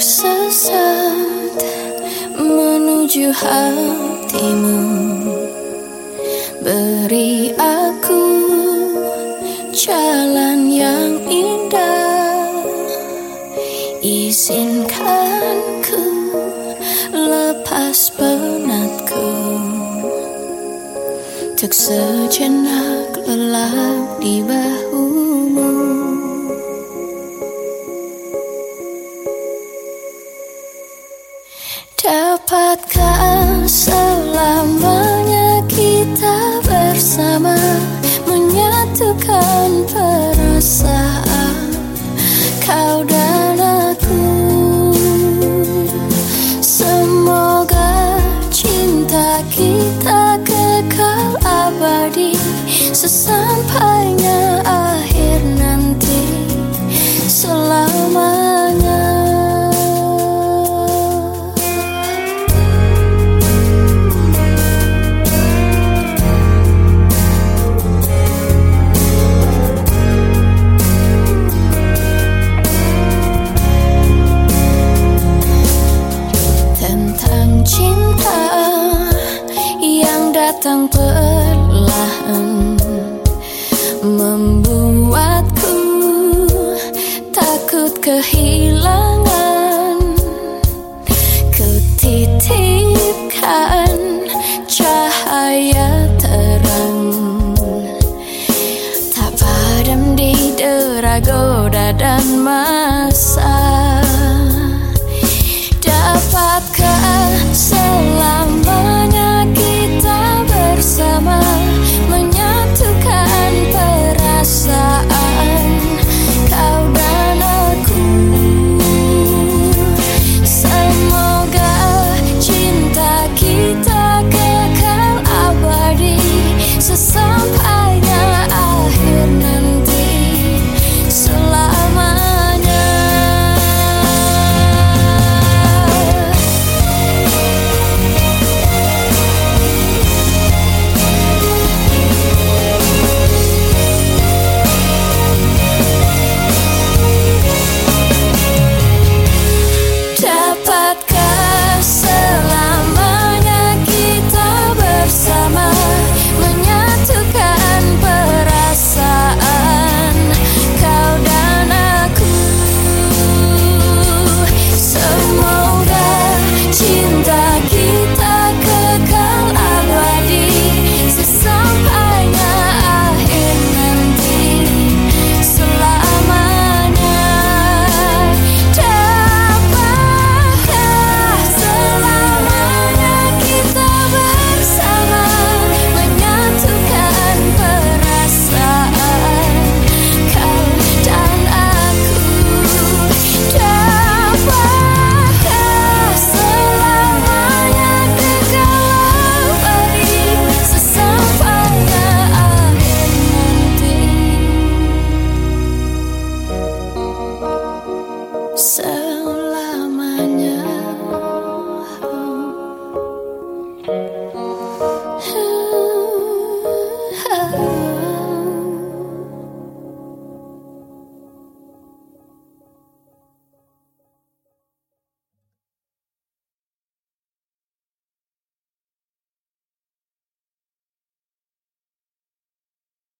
tersesat menuju hatimu. Beri aku jalan yang indah. Izinkan ku lepas penatku. Untuk sejenak lelap di bahumu Sesampainya akhir nanti selamanya. Tentang cinta yang datang perlahan membuatku takut kehilangan kutitipkan cahaya terang. Tak padam di dera dan masa